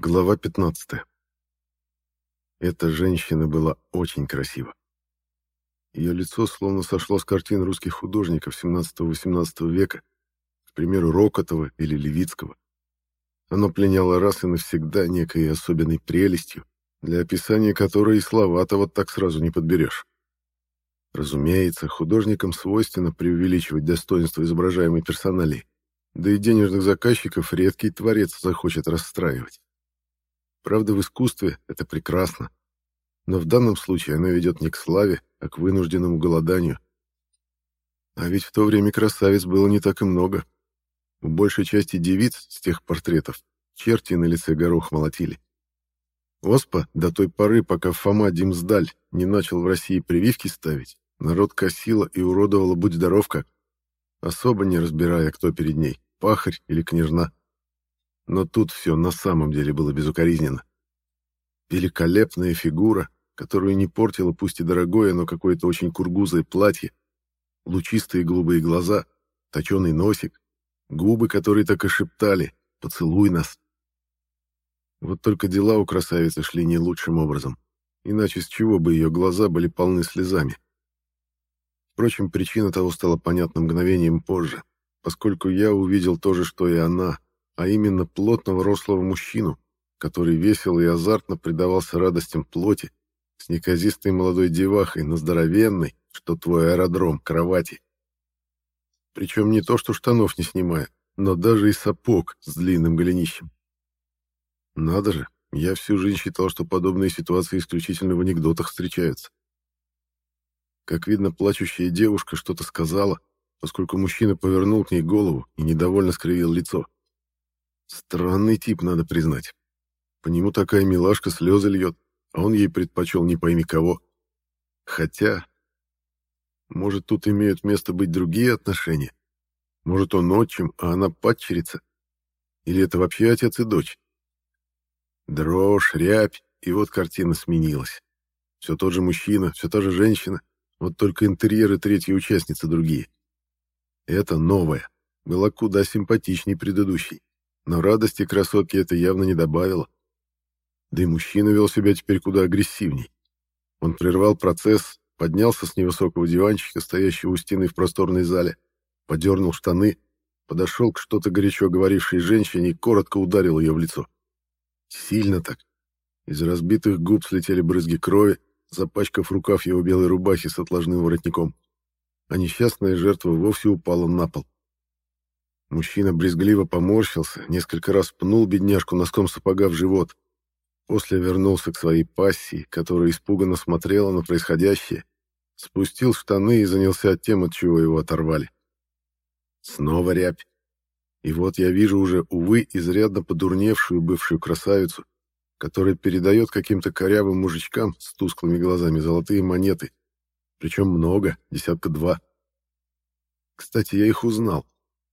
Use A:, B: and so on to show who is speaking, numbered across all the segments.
A: Глава 15. Эта женщина была очень красива. Ее лицо словно сошло с картин русских художников 17-18 века, к примеру, Рокотова или Левицкого. Оно пленяло раз и навсегда некой особенной прелестью, для описания которой и слова-то вот так сразу не подберешь. Разумеется, художникам свойственно преувеличивать достоинство изображаемой персоналии, да и денежных заказчиков редкий творец захочет расстраивать. Правда, в искусстве это прекрасно. Но в данном случае оно ведет не к славе, а к вынужденному голоданию. А ведь в то время красавиц было не так и много. У большей части девиц с тех портретов черти на лице горох молотили. Оспа до той поры, пока Фома Димсдаль не начал в России прививки ставить, народ косила и уродовала будь здоровка, особо не разбирая, кто перед ней, пахарь или княжна. Но тут все на самом деле было безукоризненно. Великолепная фигура, которую не портило пусть и дорогое, но какое-то очень кургузое платье, лучистые голубые глаза, точеный носик, губы, которые так и шептали «Поцелуй нас». Вот только дела у красавицы шли не лучшим образом, иначе с чего бы ее глаза были полны слезами. Впрочем, причина того стала понятна мгновением позже, поскольку я увидел то же, что и она, а именно плотного рослого мужчину, который весело и азартно предавался радостям плоти, с неказистой молодой девахой на здоровенной, что твой аэродром, кровати. Причем не то, что штанов не снимая, но даже и сапог с длинным голенищем. Надо же, я всю жизнь считал, что подобные ситуации исключительно в анекдотах встречаются. Как видно, плачущая девушка что-то сказала, поскольку мужчина повернул к ней голову и недовольно скривил лицо. Странный тип, надо признать. По нему такая милашка слезы льет, а он ей предпочел не пойми кого. Хотя, может, тут имеют место быть другие отношения? Может, он отчим, а она падчерица? Или это вообще отец и дочь? Дрожь, рябь, и вот картина сменилась. Все тот же мужчина, все та же женщина, вот только интерьеры третьей участницы другие. Это новая, была куда симпатичней предыдущей но радости красотке это явно не добавило. Да и мужчина вел себя теперь куда агрессивней. Он прервал процесс, поднялся с невысокого диванчика, стоящего у стены в просторной зале, подернул штаны, подошел к что-то горячо говорившей женщине и коротко ударил ее в лицо. Сильно так. Из разбитых губ слетели брызги крови, запачкав рукав его белой рубахи с отложным воротником. А несчастная жертва вовсе упала на пол. Мужчина брезгливо поморщился, несколько раз пнул бедняжку носком сапога в живот. После вернулся к своей пассии, которая испуганно смотрела на происходящее, спустил штаны и занялся тем, от чего его оторвали. Снова рябь. И вот я вижу уже, увы, изрядно подурневшую бывшую красавицу, которая передает каким-то корявым мужичкам с тусклыми глазами золотые монеты. Причем много, десятка два. Кстати, я их узнал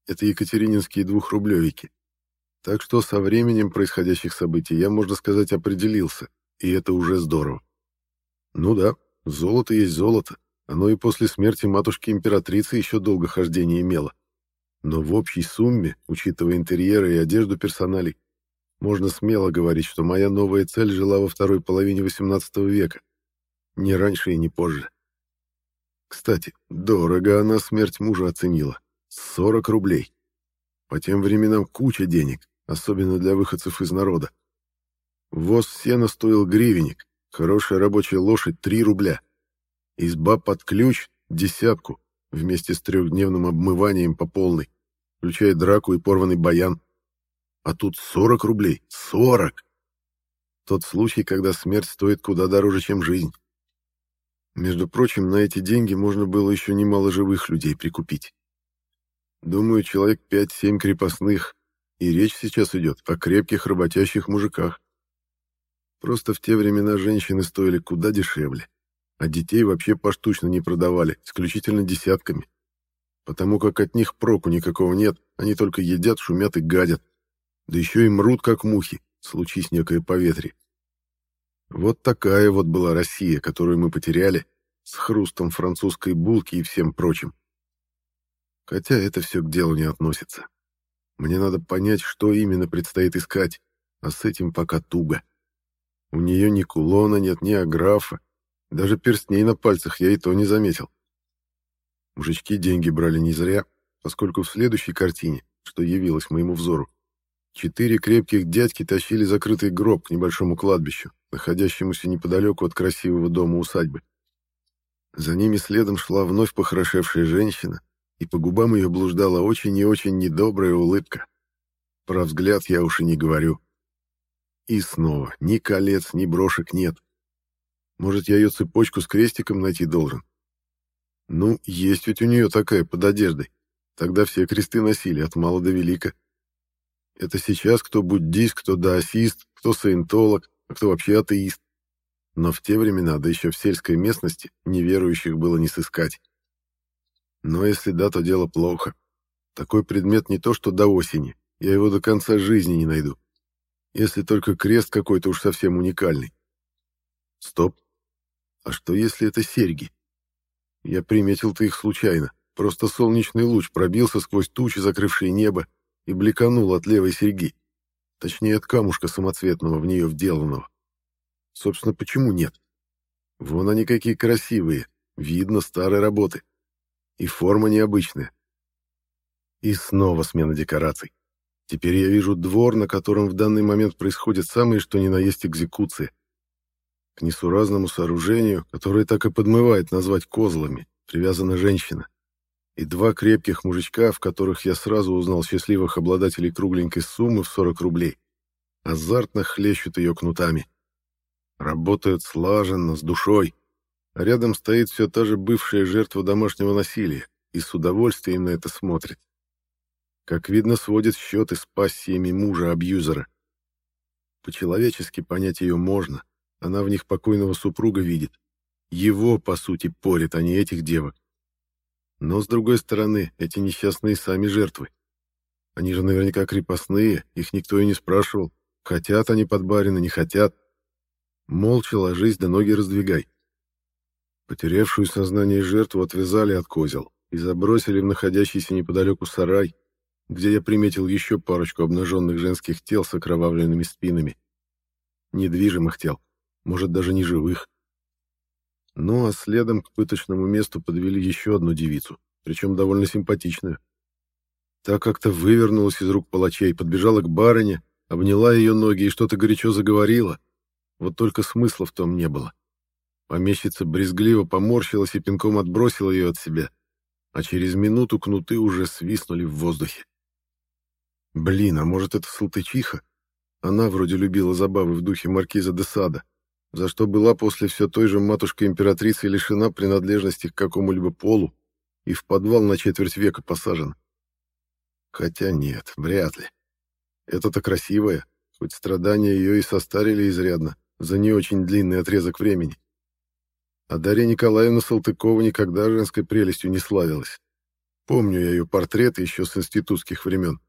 A: это екатерининские двухрублевики. Так что со временем происходящих событий я, можно сказать, определился, и это уже здорово. Ну да, золото есть золото, оно и после смерти матушки-императрицы еще долго хождение имело. Но в общей сумме, учитывая интерьеры и одежду персоналей, можно смело говорить, что моя новая цель жила во второй половине XVIII века. Не раньше и не позже. Кстати, дорого она смерть мужа оценила. 40 рублей. По тем временам куча денег, особенно для выходцев из народа. Воз сена стоил гривенник, хорошая рабочая лошадь — 3 рубля. Изба под ключ — десятку, вместе с трехдневным обмыванием по полной, включая драку и порванный баян. А тут 40 рублей. 40! Тот случай, когда смерть стоит куда дороже, чем жизнь. Между прочим, на эти деньги можно было еще немало живых людей прикупить. Думаю, человек пять-семь крепостных, и речь сейчас идет о крепких работящих мужиках. Просто в те времена женщины стоили куда дешевле, а детей вообще поштучно не продавали, исключительно десятками. Потому как от них проку никакого нет, они только едят, шумят и гадят. Да еще и мрут, как мухи, случись некое поветрие. Вот такая вот была Россия, которую мы потеряли, с хрустом французской булки и всем прочим. Хотя это все к делу не относится. Мне надо понять, что именно предстоит искать, а с этим пока туго. У нее ни кулона нет, ни аграфа, даже перстней на пальцах я и то не заметил. Мужички деньги брали не зря, поскольку в следующей картине, что явилось моему взору, четыре крепких дядьки тащили закрытый гроб к небольшому кладбищу, находящемуся неподалеку от красивого дома усадьбы. За ними следом шла вновь похорошевшая женщина, и по губам ее блуждала очень и очень недобрая улыбка. Про взгляд я уж и не говорю. И снова ни колец, ни брошек нет. Может, я ее цепочку с крестиком найти должен? Ну, есть ведь у нее такая под одеждой. Тогда все кресты носили, от мала до велика. Это сейчас кто буддист, кто даосист, кто саентолог, а кто вообще атеист. Но в те времена, да еще в сельской местности, неверующих было не сыскать. Но если да, то дело плохо. Такой предмет не то что до осени, я его до конца жизни не найду. Если только крест какой-то уж совсем уникальный. Стоп. А что если это серьги? Я приметил-то их случайно. Просто солнечный луч пробился сквозь тучи, закрывшие небо, и бликанул от левой серьги. Точнее, от камушка самоцветного в нее вделанного. Собственно, почему нет? Вон они какие красивые. Видно старой работы. И форма необычная. И снова смена декораций. Теперь я вижу двор, на котором в данный момент происходит самое что ни на есть экзекуция. К несуразному сооружению, которое так и подмывает назвать козлами, привязана женщина. И два крепких мужичка, в которых я сразу узнал счастливых обладателей кругленькой суммы в 40 рублей, азартно хлещут ее кнутами. Работают слаженно, с душой. Рядом стоит все та же бывшая жертва домашнего насилия и с удовольствием на это смотрит. Как видно, сводит счеты с пассиями мужа-абьюзера. По-человечески понять ее можно — она в них покойного супруга видит. Его, по сути, порит, а не этих девок. Но, с другой стороны, эти несчастные сами жертвы. Они же наверняка крепостные, их никто и не спрашивал. Хотят они под барина, не хотят. Молча ложись, да ноги раздвигай. Потерявшую сознание жертву отвязали от козел и забросили в находящийся неподалеку сарай, где я приметил еще парочку обнаженных женских тел с окровавленными спинами. Недвижимых тел может, даже не живых. Ну а следом к пыточному месту подвели еще одну девицу, причем довольно симпатичную. Та как-то вывернулась из рук палачей, подбежала к барыне, обняла ее ноги и что-то горячо заговорила. Вот только смысла в том не было. Помещица брезгливо поморщилась и пинком отбросила ее от себя, а через минуту кнуты уже свистнули в воздухе. Блин, а может это Салтычиха? Она вроде любила забавы в духе маркиза де Сада за что была после все той же матушка-императрицы лишена принадлежности к какому-либо полу и в подвал на четверть века посажена. Хотя нет, вряд ли. Это-то красивая, хоть страдания ее и состарили изрядно за не очень длинный отрезок времени. А Дарья Николаевна Салтыкова никогда женской прелестью не славилась. Помню я ее портрет еще с институтских времен.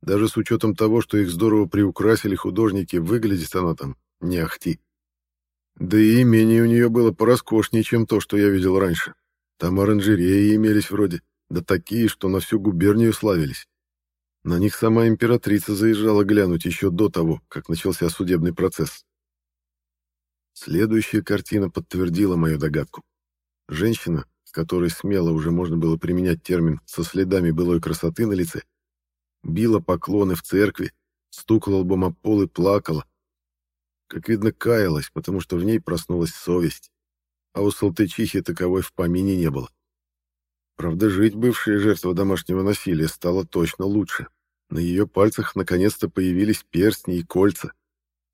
A: Даже с учетом того, что их здорово приукрасили художники, выглядит она там не ахти. Да и имение у нее было пороскошнее, чем то, что я видел раньше. Там оранжереи имелись вроде, да такие, что на всю губернию славились. На них сама императрица заезжала глянуть еще до того, как начался судебный процесс. Следующая картина подтвердила мою догадку. Женщина, с которой смело уже можно было применять термин «со следами былой красоты на лице», била поклоны в церкви, стукала лбом об пол и плакала, как видно, каялась, потому что в ней проснулась совесть, а у Салтычихи таковой в помине не было. Правда, жить бывшая жертва домашнего насилия стало точно лучше. На ее пальцах наконец-то появились перстни и кольца.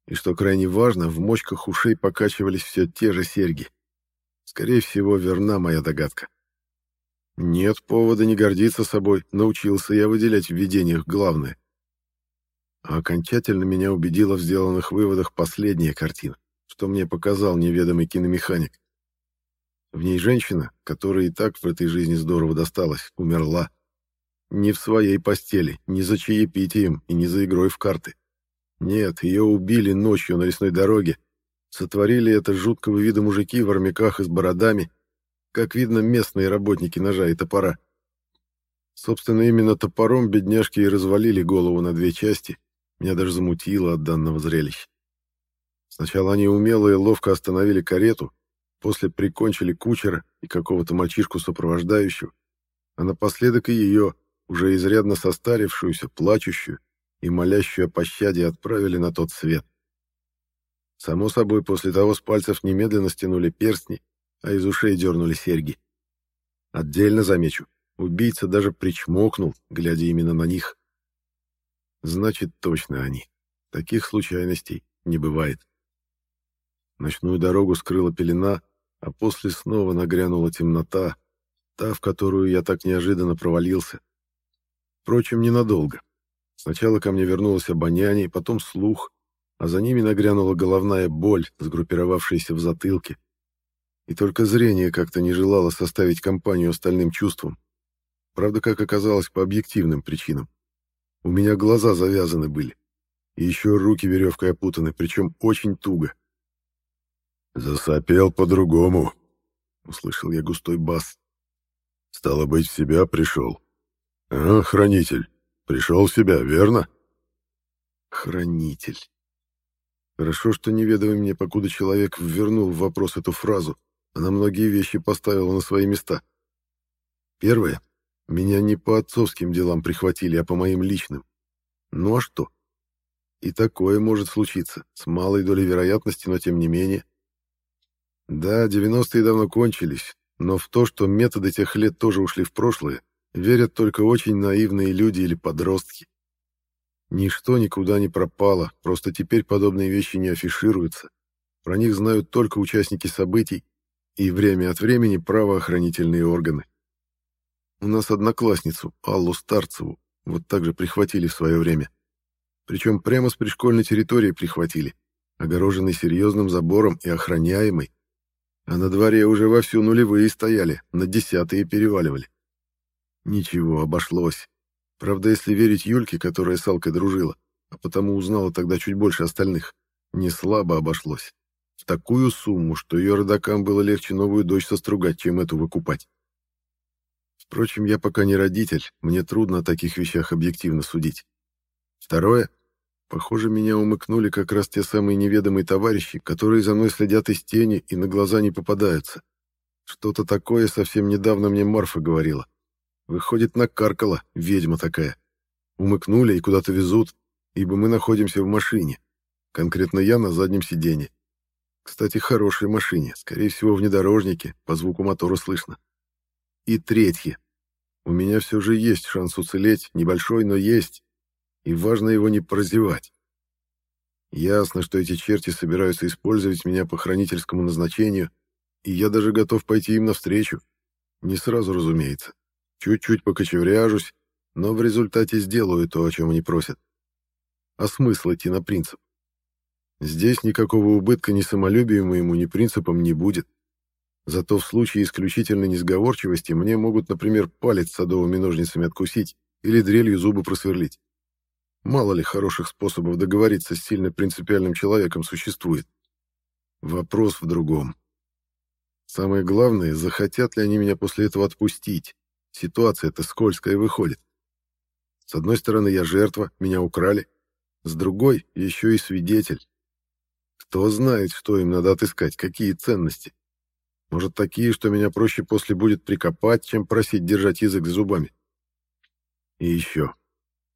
A: И что крайне важно, в мочках ушей покачивались все те же серьги. Скорее всего, верна моя догадка. Нет повода не гордиться собой, научился я выделять в видениях главное — а окончательно меня убедила в сделанных выводах последняя картина, что мне показал неведомый киномеханик. В ней женщина, которая и так в этой жизни здорово досталась, умерла. Не в своей постели, не за чаепитием и не за игрой в карты. Нет, ее убили ночью на лесной дороге. Сотворили это жуткого вида мужики в армяках и с бородами. Как видно, местные работники ножа и топора. Собственно, именно топором бедняжки и развалили голову на две части, Меня даже замутило от данного зрелища. Сначала они умело и ловко остановили карету, после прикончили кучера и какого-то мальчишку сопровождающего, а напоследок и ее, уже изрядно состарившуюся, плачущую и молящую о пощаде, отправили на тот свет. Само собой, после того с пальцев немедленно стянули перстни, а из ушей дернули серьги. Отдельно замечу, убийца даже причмокнул, глядя именно на них. Значит, точно они. Таких случайностей не бывает. Ночную дорогу скрыла пелена, а после снова нагрянула темнота, та, в которую я так неожиданно провалился. Впрочем, ненадолго. Сначала ко мне вернулось обоняние, потом слух, а за ними нагрянула головная боль, сгруппировавшаяся в затылке. И только зрение как-то не желало составить компанию остальным чувствам. Правда, как оказалось, по объективным причинам. У меня глаза завязаны были. И еще руки веревкой опутаны, причем очень туго. «Засопел по-другому», — услышал я густой бас. «Стало быть, в себя пришел. А, хранитель, пришел в себя, верно?» «Хранитель». Хорошо, что неведомый мне, покуда человек ввернул в вопрос эту фразу, она многие вещи поставила на свои места. Первое. Меня не по отцовским делам прихватили, а по моим личным. Ну а что? И такое может случиться, с малой долей вероятности, но тем не менее. Да, 90-е давно кончились, но в то, что методы тех лет тоже ушли в прошлое, верят только очень наивные люди или подростки. Ничто никуда не пропало, просто теперь подобные вещи не афишируются. Про них знают только участники событий и время от времени правоохранительные органы. У нас одноклассницу, Аллу Старцеву, вот так же прихватили в свое время. Причем прямо с пришкольной территории прихватили, огороженной серьезным забором и охраняемой, а на дворе уже вовсю нулевые стояли, на десятые переваливали. Ничего, обошлось. Правда, если верить Юльке, которая с Алкой дружила, а потому узнала тогда чуть больше остальных, не слабо обошлось. В такую сумму, что ее родакам было легче новую дочь состругать, чем эту выкупать. Впрочем, я пока не родитель, мне трудно о таких вещах объективно судить. Второе. Похоже, меня умыкнули как раз те самые неведомые товарищи, которые за мной следят из тени и на глаза не попадаются. Что-то такое совсем недавно мне Марфа говорила. Выходит, накаркала, ведьма такая. Умыкнули и куда-то везут, ибо мы находимся в машине. Конкретно я на заднем сиденье. Кстати, хорошей машине, скорее всего, внедорожнике, по звуку мотора слышно. И третье. У меня все же есть шанс уцелеть, небольшой, но есть и важно его не прозевать. Ясно, что эти черти собираются использовать меня по хранительскому назначению, и я даже готов пойти им навстречу. Не сразу, разумеется. Чуть-чуть покочевряжусь, но в результате сделаю то, о чем они просят. А смысл идти на принцип? Здесь никакого убытка ни самолюбию моему, ни принципам не будет. Зато в случае исключительной несговорчивости мне могут, например, палец садовыми ножницами откусить или дрелью зубы просверлить. Мало ли хороших способов договориться с сильно принципиальным человеком существует. Вопрос в другом. Самое главное, захотят ли они меня после этого отпустить. Ситуация-то скользкая выходит. С одной стороны, я жертва, меня украли. С другой, еще и свидетель. Кто знает, что им надо отыскать, какие ценности. Может, такие, что меня проще после будет прикопать, чем просить держать язык за зубами. И еще.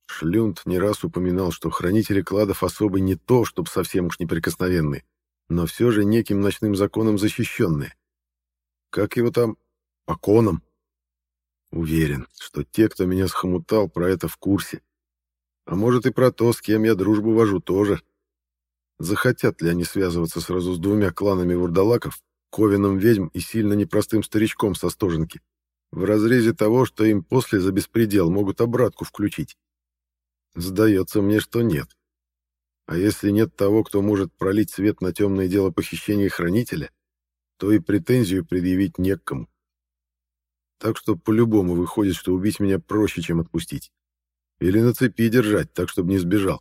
A: Шлюнд не раз упоминал, что хранители кладов особо не то, чтоб совсем уж неприкосновенные, но все же неким ночным законом защищенные. Как его там? Поконом. Уверен, что те, кто меня схомутал, про это в курсе. А может и про то, с кем я дружбу вожу, тоже. Захотят ли они связываться сразу с двумя кланами вурдалаков, ковином ведьм и сильно непростым старичком со стоженки, в разрезе того, что им после за беспредел могут обратку включить? Сдается мне, что нет. А если нет того, кто может пролить свет на темное дело похищения хранителя, то и претензию предъявить не к кому. Так что по-любому выходит, что убить меня проще, чем отпустить. Или на цепи держать, так, чтобы не сбежал.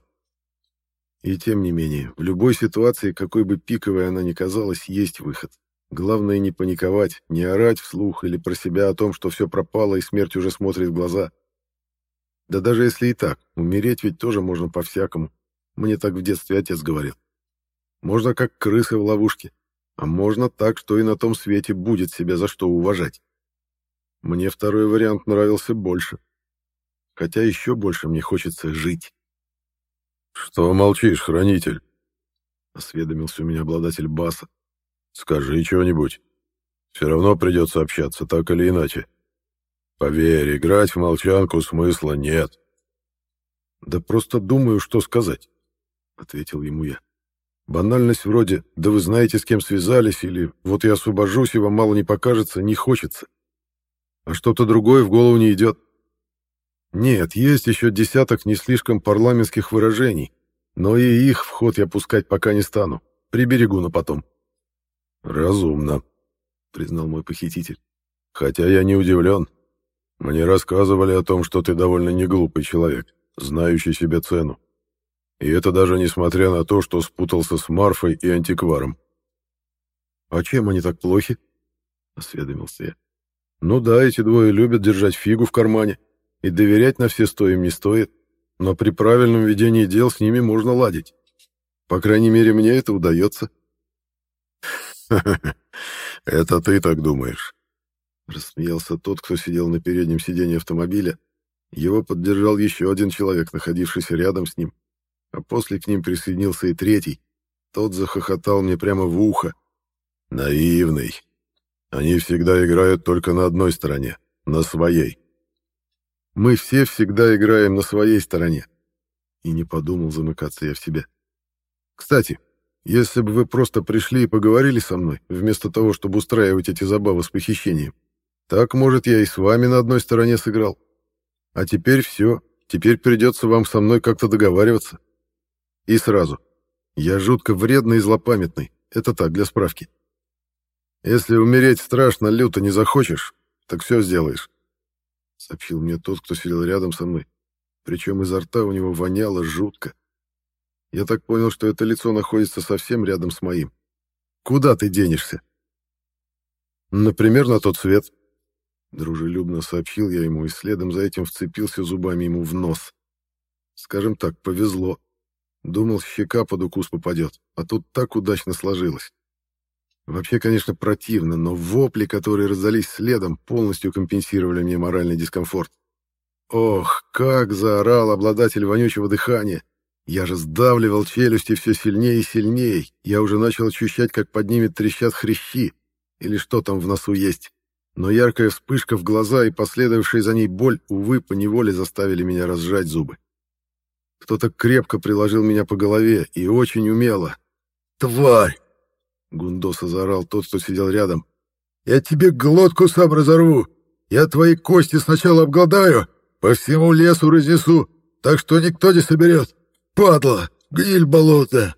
A: И тем не менее, в любой ситуации, какой бы пиковой она ни казалась, есть выход. Главное не паниковать, не орать вслух или про себя о том, что все пропало и смерть уже смотрит в глаза. Да даже если и так, умереть ведь тоже можно по-всякому. Мне так в детстве отец говорил. Можно как крысы в ловушке, а можно так, что и на том свете будет себя за что уважать. Мне второй вариант нравился больше. Хотя еще больше мне хочется жить.
B: «Что молчишь, хранитель?»
A: — осведомился у меня обладатель баса.
B: «Скажи что-нибудь. Все равно придется общаться, так или иначе. Поверь, играть в молчанку смысла нет».
A: «Да просто думаю, что сказать», — ответил ему я. «Банальность вроде «да вы знаете, с кем связались» или «вот я освобожусь, и вам мало не покажется» не хочется. А что-то другое в голову не идет. Нет, есть еще десяток не слишком парламентских выражений, но и их в ход я пускать пока не стану. Приберегу на потом.
B: Разумно, признал мой похититель.
A: Хотя я не удивлен. Мне рассказывали о том, что ты довольно неглупый человек, знающий себе цену. И это даже несмотря на то, что спутался с Марфой и антикваром. «А чем они так плохи?» — осведомился я. «Ну да, эти двое любят держать фигу в кармане, и доверять на все сто им не стоит, но при правильном ведении дел с ними можно ладить. По крайней мере, мне это удается.
B: «Это ты так думаешь?»
A: Рассмеялся тот, кто сидел на переднем сиденье автомобиля. Его поддержал еще один человек, находившийся рядом с ним, а после к ним присоединился и третий. Тот захохотал мне прямо в ухо.
B: «Наивный. Они всегда играют только на одной стороне, на своей.
A: Мы все всегда играем на своей стороне. И не подумал замыкаться я в себя. Кстати, если бы вы просто пришли и поговорили со мной, вместо того, чтобы устраивать эти забавы с похищением, так, может, я и с вами на одной стороне сыграл. А теперь все, теперь придется вам со мной как-то договариваться. И сразу. Я жутко вредный и злопамятный. Это так, для справки. Если умереть страшно люто не захочешь, так все сделаешь сообщил мне тот, кто сидел рядом со мной. Причем изо рта у него воняло жутко. Я так понял, что это лицо находится совсем рядом с моим. Куда ты денешься? Например, на тот свет. Дружелюбно сообщил я ему и следом за этим вцепился зубами ему в нос. Скажем так, повезло. Думал, щека под укус попадет, а тут так удачно сложилось. Вообще, конечно, противно, но вопли, которые раздались следом, полностью компенсировали мне моральный дискомфорт. Ох, как заорал обладатель вонючего дыхания! Я же сдавливал челюсти все сильнее и сильнее. Я уже начал ощущать, как под ними трещат хрящи, или что там в носу есть. Но яркая вспышка в глаза и последовавшая за ней боль, увы, поневоле заставили меня разжать зубы. Кто-то крепко приложил меня по голове и очень умело. «Тварь!» Гундоса заорал тот, кто сидел рядом. «Я тебе глотку сам разорву! Я твои кости сначала обгладаю, по всему лесу разнесу, так что никто не соберет! Падла! Гниль болота!»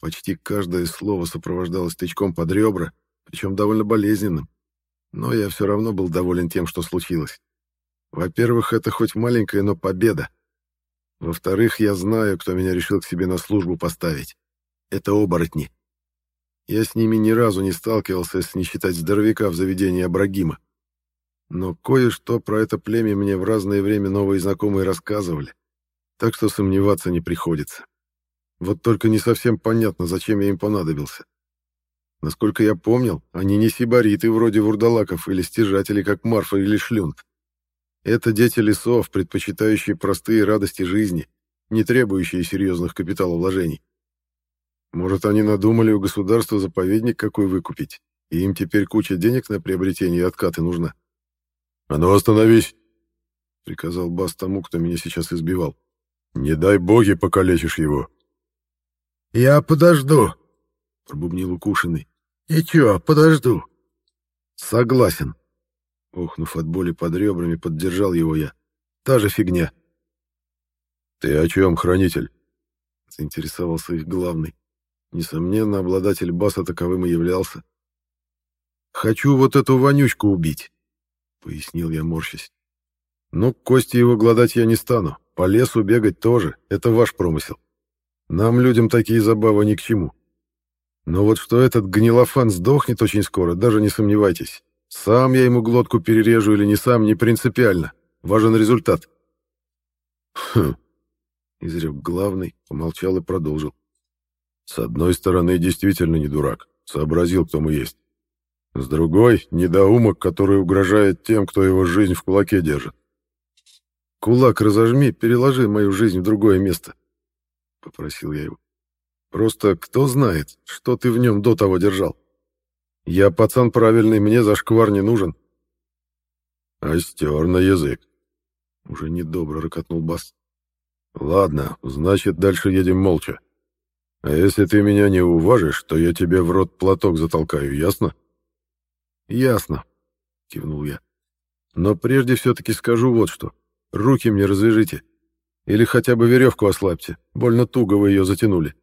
A: Почти каждое слово сопровождалось тычком под ребра, причем довольно болезненным. Но я все равно был доволен тем, что случилось. Во-первых, это хоть маленькая, но победа. Во-вторых, я знаю, кто меня решил к себе на службу поставить. Это оборотни. Я с ними ни разу не сталкивался, если не считать здоровяка в заведении Абрагима. Но кое-что про это племя мне в разное время новые знакомые рассказывали, так что сомневаться не приходится. Вот только не совсем понятно, зачем я им понадобился. Насколько я помнил, они не сибариты вроде вурдалаков или стяжатели, как Марфа или Шлюнт. Это дети лесов, предпочитающие простые радости жизни, не требующие серьезных капиталовложений. Может, они надумали у государства заповедник какой выкупить, и им теперь куча денег на приобретение и откаты нужна.
B: «А ну остановись!»
A: — приказал Бас тому, кто меня сейчас избивал.
B: «Не дай боги, покалечишь его!»
A: «Я подожду!» — пробубнил укушенный. «Ничего, подожду!» «Согласен!» Охнув от боли под ребрами, поддержал его я. «Та же фигня!»
B: «Ты о чем, хранитель?»
A: — заинтересовался их главный. Несомненно, обладатель баса таковым и являлся. «Хочу вот эту вонючку убить», — пояснил я, морщась. «Ну, кости его гладать я не стану. По лесу бегать тоже. Это ваш промысел. Нам, людям, такие забавы ни к чему. Но вот что этот гнилофан сдохнет очень скоро, даже не сомневайтесь. Сам я ему глотку перережу или не сам, не принципиально. Важен результат».
B: «Хм,
A: изрек главный, помолчал и продолжил.
B: С одной стороны, действительно не дурак, сообразил, кто мы есть. С другой — недоумок, который угрожает тем, кто его жизнь в кулаке держит.
A: «Кулак разожми, переложи мою жизнь в другое место», — попросил я его. «Просто кто знает, что ты в нем до того держал? Я пацан правильный, мне зашквар не нужен».
B: «Остер на язык», —
A: уже недобро рыкотнул Бас.
B: «Ладно, значит, дальше едем молча. А если ты меня не уважишь, то я тебе в рот платок затолкаю, ясно?»
A: «Ясно», — кивнул я. «Но прежде все-таки скажу вот что. Руки мне развяжите. Или хотя бы веревку ослабьте. Больно туго вы ее затянули.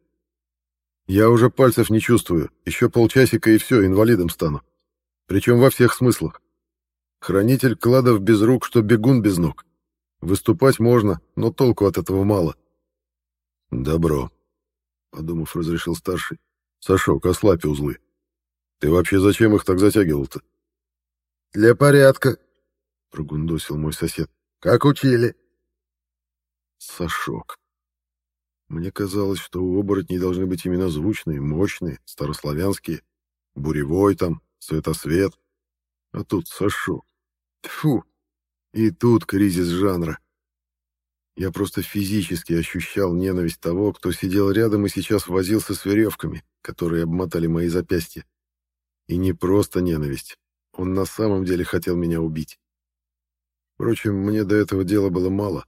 A: Я уже пальцев не чувствую. Еще полчасика и все, инвалидом стану. Причем во всех смыслах. Хранитель кладов без рук, что бегун без ног. Выступать можно, но толку от этого мало.
B: Добро,
A: подумав, разрешил старший.
B: Сашок, ослабь узлы. Ты вообще зачем их так затягивал-то?
A: Для порядка, прогундосил мой сосед. Как учили. Сашок. Мне казалось, что у оборотней должны быть имена звучные, мощные, старославянские. Буревой там, Светосвет. А тут Сашок. Тфу. И тут кризис жанра. Я просто физически ощущал ненависть того, кто сидел рядом и сейчас возился с веревками, которые обмотали мои запястья. И не просто ненависть. Он на самом деле хотел меня убить. Впрочем, мне до этого дела было мало.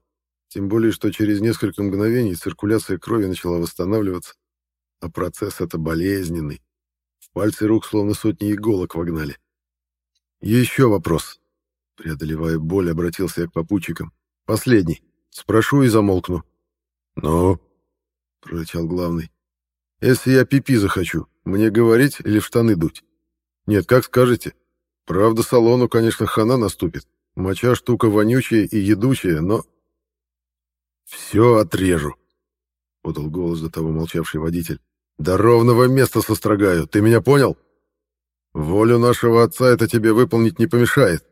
A: Тем более, что через несколько мгновений циркуляция крови начала восстанавливаться. А процесс это болезненный. В пальцы рук словно сотни иголок вогнали. Еще вопрос. Преодолевая боль, обратился я к попутчикам. Последний. Спрошу и замолкну.
B: «Ну?»
A: — прорычал главный. «Если я пипи захочу, мне говорить или в штаны дуть? Нет, как скажете. Правда, салону, конечно, хана наступит. Моча штука вонючая и едучая, но... «Все отрежу», — подал голос до того молчавший водитель. «До ровного места сострогаю, ты меня понял? Волю нашего отца это тебе выполнить не помешает,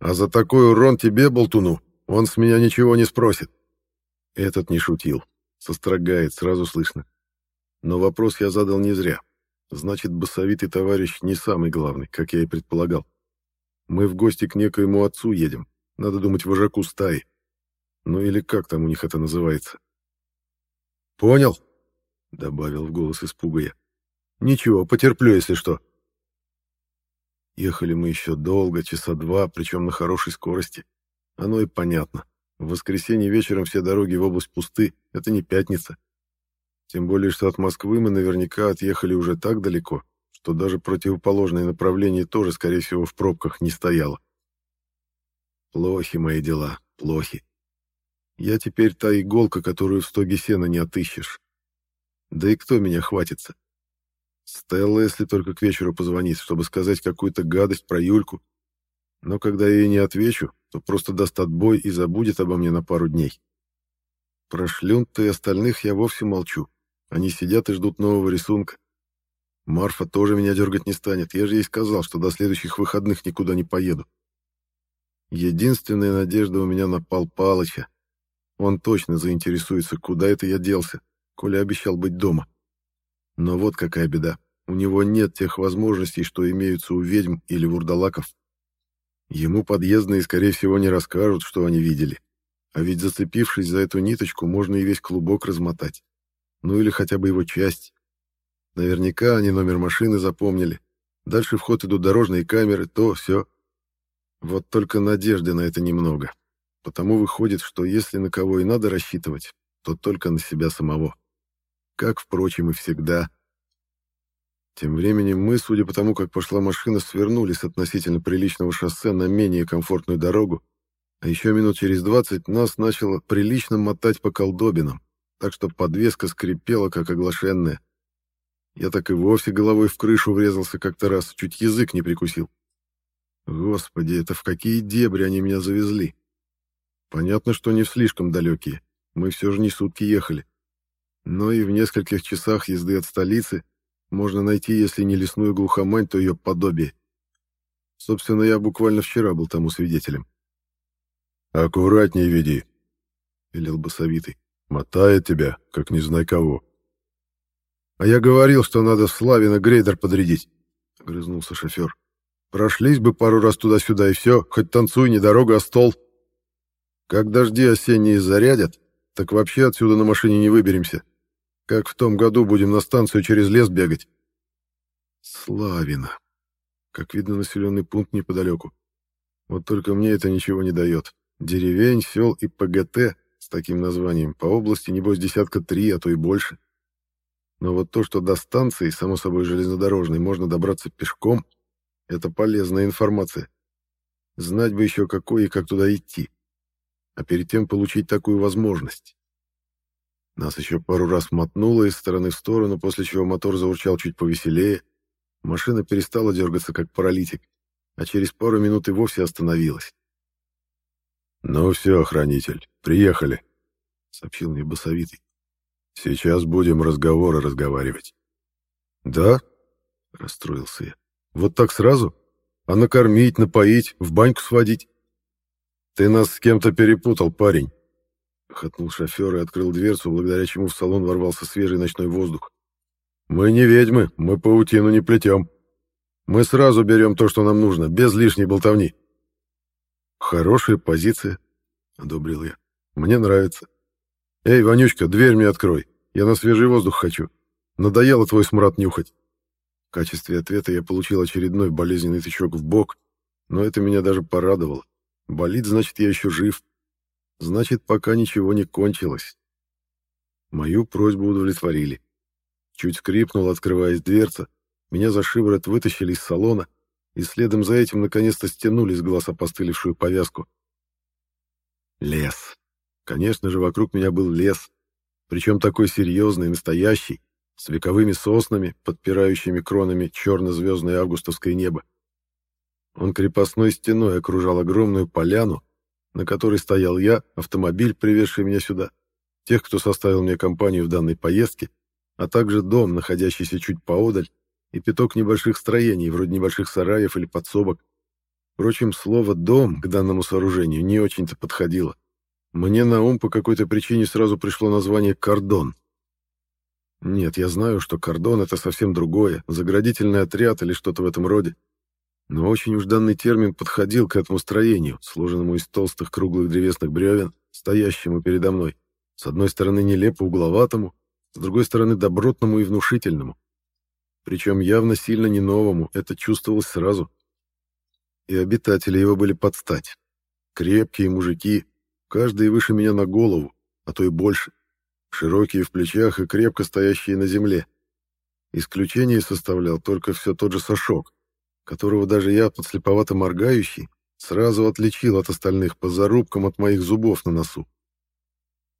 A: а за такой урон тебе, болтуну, он с меня ничего не спросит». Этот не шутил, сострогает, сразу слышно. Но вопрос я задал не зря. Значит, басовитый товарищ не самый главный, как я и предполагал. Мы в гости к некоему отцу едем. Надо думать, вожаку стаи. Ну или как там у них это называется. «Понял?» — добавил в голос испуга я. «Ничего, потерплю, если что». Ехали мы еще долго, часа два, причем на хорошей скорости. Оно и понятно. В воскресенье вечером все дороги в область пусты, это не пятница. Тем более, что от Москвы мы наверняка отъехали уже так далеко, что даже противоположное направление тоже, скорее всего, в пробках не стояло. Плохи мои дела, плохи. Я теперь та иголка, которую в стоге сена не отыщешь. Да и кто меня хватится? Стелла, если только к вечеру позвонит, чтобы сказать какую-то гадость про Юльку. Но когда я ей не отвечу, то просто даст отбой и забудет обо мне на пару дней. Про Шлюнта и остальных я вовсе молчу. Они сидят и ждут нового рисунка. Марфа тоже меня дергать не станет. Я же ей сказал, что до следующих выходных никуда не поеду. Единственная надежда у меня на Пал Палыча. Он точно заинтересуется, куда это я делся, коли обещал быть дома. Но вот какая беда. У него нет тех возможностей, что имеются у ведьм или вурдалаков. Ему подъездные, скорее всего, не расскажут, что они видели. А ведь зацепившись за эту ниточку, можно и весь клубок размотать. Ну или хотя бы его часть. Наверняка они номер машины запомнили. Дальше в ход идут дорожные камеры, то, все. Вот только надежды на это немного. Потому выходит, что если на кого и надо рассчитывать, то только на себя самого. Как, впрочем, и всегда. Тем временем мы, судя по тому, как пошла машина, свернули с относительно приличного шоссе на менее комфортную дорогу, а еще минут через двадцать нас начало прилично мотать по колдобинам, так что подвеска скрипела, как оглашенная. Я так и вовсе головой в крышу врезался как-то раз, чуть язык не прикусил. Господи, это в какие дебри они меня завезли? Понятно, что не в слишком далекие. Мы все же не сутки ехали. Но и в нескольких часах езды от столицы можно найти, если не лесную глухомань, то ее подобие. Собственно, я буквально вчера был тому свидетелем.
B: «Аккуратнее веди», —
A: велел басовитый.
B: Мотает тебя, как не знай кого.
A: А я говорил, что надо в Славино грейдер подрядить, — огрызнулся шофер. Прошлись бы пару раз туда-сюда и все, хоть танцуй, не дорога, а стол. Как дожди осенние зарядят, так вообще отсюда на машине не выберемся. Как в том году будем на станцию через лес бегать. Славина. Как видно, населенный пункт неподалеку. Вот только мне это ничего не дает. Деревень, сел и ПГТ с таким названием по области, небось, десятка три, а то и больше. Но вот то, что до станции, само собой железнодорожной, можно добраться пешком, это полезная информация. Знать бы еще какой и как туда идти. А перед тем получить такую возможность. Нас еще пару раз мотнуло из стороны в сторону, после чего мотор заурчал чуть повеселее. Машина перестала дергаться, как паралитик, а через пару минут и вовсе остановилась.
B: «Ну все, хранитель, приехали», — сообщил мне басовитый. «Сейчас будем разговоры разговаривать».
A: «Да?» — расстроился я. «Вот так сразу? А накормить, напоить, в баньку сводить?»
B: «Ты нас с кем-то перепутал, парень»,
A: Хотнул шофер и открыл дверцу, благодаря чему в салон ворвался свежий ночной воздух.
B: «Мы не ведьмы, мы паутину не плетем. Мы сразу берем то, что нам нужно, без лишней болтовни».
A: «Хорошая позиция», — одобрил я. «Мне нравится. Эй, Ванючка, дверь мне открой. Я на свежий воздух хочу. Надоело твой смрад нюхать». В качестве ответа я получил очередной болезненный тычок в бок, но это меня даже порадовало. Болит, значит, я еще жив. Значит, пока ничего не кончилось. Мою просьбу удовлетворили. Чуть скрипнула, открываясь дверца. Меня за шиворот вытащили из салона, и следом за этим наконец-то стянули с глаз опостылевшую повязку. Лес. Конечно же, вокруг меня был лес. Причем такой серьезный, настоящий, с вековыми соснами, подпирающими кронами черно-звездное августовское небо. Он крепостной стеной окружал огромную поляну, на которой стоял я, автомобиль, привезший меня сюда, тех, кто составил мне компанию в данной поездке, а также дом, находящийся чуть поодаль, и пяток небольших строений, вроде небольших сараев или подсобок. Впрочем, слово «дом» к данному сооружению не очень-то подходило. Мне на ум по какой-то причине сразу пришло название «кордон». Нет, я знаю, что кордон — это совсем другое, заградительный отряд или что-то в этом роде. Но очень уж данный термин подходил к этому строению, сложенному из толстых круглых древесных бревен, стоящему передо мной. С одной стороны нелепо угловатому, с другой стороны добротному и внушительному. Причем явно сильно не новому, это чувствовалось сразу. И обитатели его были под стать. Крепкие мужики, каждый выше меня на голову, а то и больше. Широкие в плечах и крепко стоящие на земле. Исключение составлял только все тот же Сашок, которого даже я, подслеповато моргающий, сразу отличил от остальных по зарубкам от моих зубов на носу.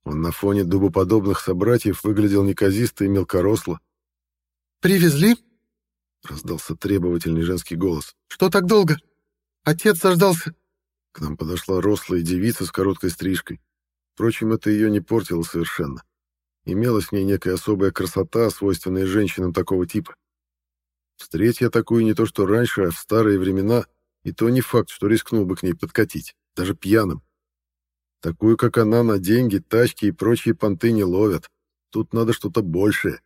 A: Он на фоне дубоподобных собратьев выглядел неказисто и мелкоросло.
C: «Привезли?»
A: — раздался требовательный женский голос.
C: «Что так долго? Отец заждался».
A: К нам подошла рослая девица с короткой стрижкой. Впрочем, это ее не портило совершенно. Имелась в ней некая особая красота, свойственная женщинам такого типа. Встреть я такую не то что раньше, а в старые времена, и то не факт, что рискнул бы к ней подкатить, даже пьяным. Такую, как она, на деньги, тачки и прочие понты не ловят. Тут надо что-то большее.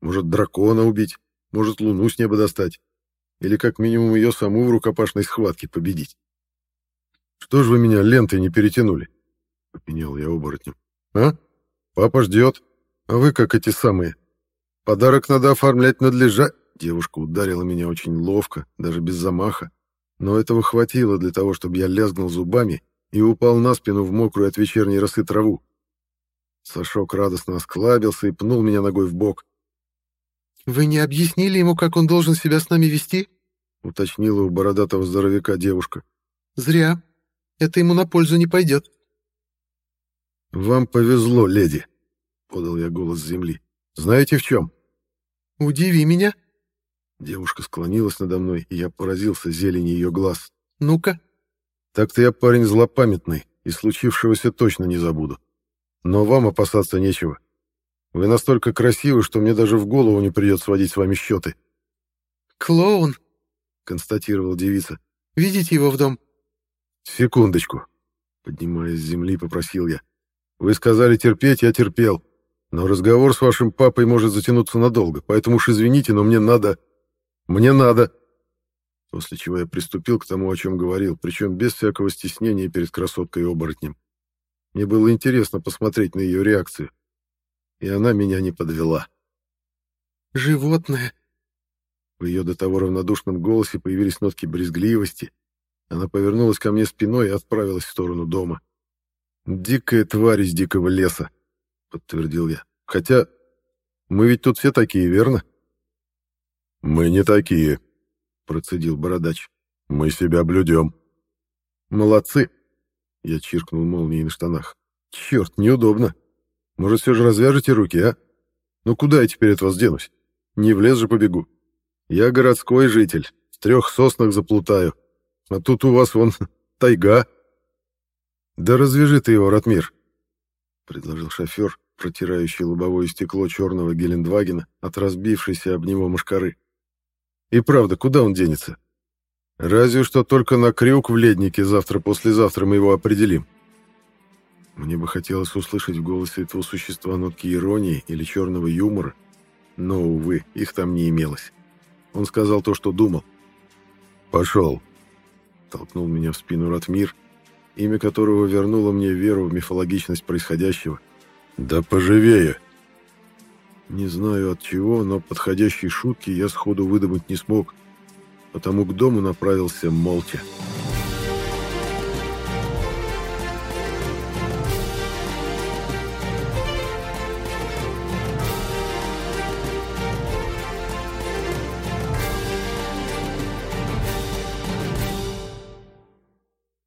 A: Может, дракона убить, может, луну с неба достать. Или как минимум ее саму в рукопашной схватке победить. «Что ж вы меня лентой не перетянули?» — попенял я оборотнем. «А? Папа ждет. А вы как эти самые. Подарок надо оформлять надлежа...» Девушка ударила меня очень ловко, даже без замаха, но этого хватило для того, чтобы я лязгнул зубами и упал на спину в мокрую от вечерней росы траву. Сашок радостно осклабился и пнул меня ногой в бок.
C: «Вы не объяснили ему, как он должен себя с нами вести?»
A: — уточнила у бородатого здоровяка девушка.
C: «Зря. Это ему на пользу не пойдет».
A: «Вам повезло, леди», — подал я голос с земли. «Знаете в чем?»
C: «Удиви меня»,
A: Девушка склонилась надо мной, и я поразился зелени ее глаз.
C: «Ну-ка».
A: «Так-то я парень злопамятный, и случившегося точно не забуду. Но вам опасаться нечего. Вы настолько красивы, что мне даже в голову не придет сводить с вами счеты».
C: «Клоун», —
A: констатировала девица.
C: «Видите его в дом?»
A: «Секундочку», — поднимаясь с земли, попросил я. Вы сказали терпеть, я терпел. Но разговор с вашим папой может затянуться надолго, поэтому уж извините, но мне надо... Мне надо...» После чего я приступил к тому, о чем говорил, причем без всякого стеснения перед красоткой-оборотнем. Мне было интересно посмотреть на ее реакцию. И она меня не подвела.
C: «Животное!»
A: В ее до того равнодушном голосе появились нотки брезгливости. Она повернулась ко мне спиной и отправилась в сторону дома. «Дикая тварь из дикого леса», — подтвердил я. «Хотя мы ведь тут все такие, верно?»
B: «Мы не такие», — процедил бородач. «Мы себя блюдем».
A: «Молодцы!» — я чиркнул молнией на штанах. «Черт, неудобно. Может, все же развяжете руки, а? Ну куда я теперь от вас денусь? Не в лес же побегу. Я городской житель, в трех соснах заплутаю. А тут у вас вон тайга». «Да развяжи ты его, Ратмир», — предложил шофер, протирающий лобовое стекло черного Гелендвагена от разбившейся об него мошкары. «И правда, куда он денется? Разве что только на крюк в леднике завтра-послезавтра мы его определим». Мне бы хотелось услышать в голосе этого существа нотки иронии или черного юмора, но, увы, их там не имелось. Он сказал то, что думал.
B: «Пошел», — толкнул меня в спину Ратмир,
A: имя которого вернуло мне веру в мифологичность происходящего.
B: «Да поживее!»
A: Не знаю от чего, но подходящей шутки я сходу выдумать не смог, потому к дому направился молча.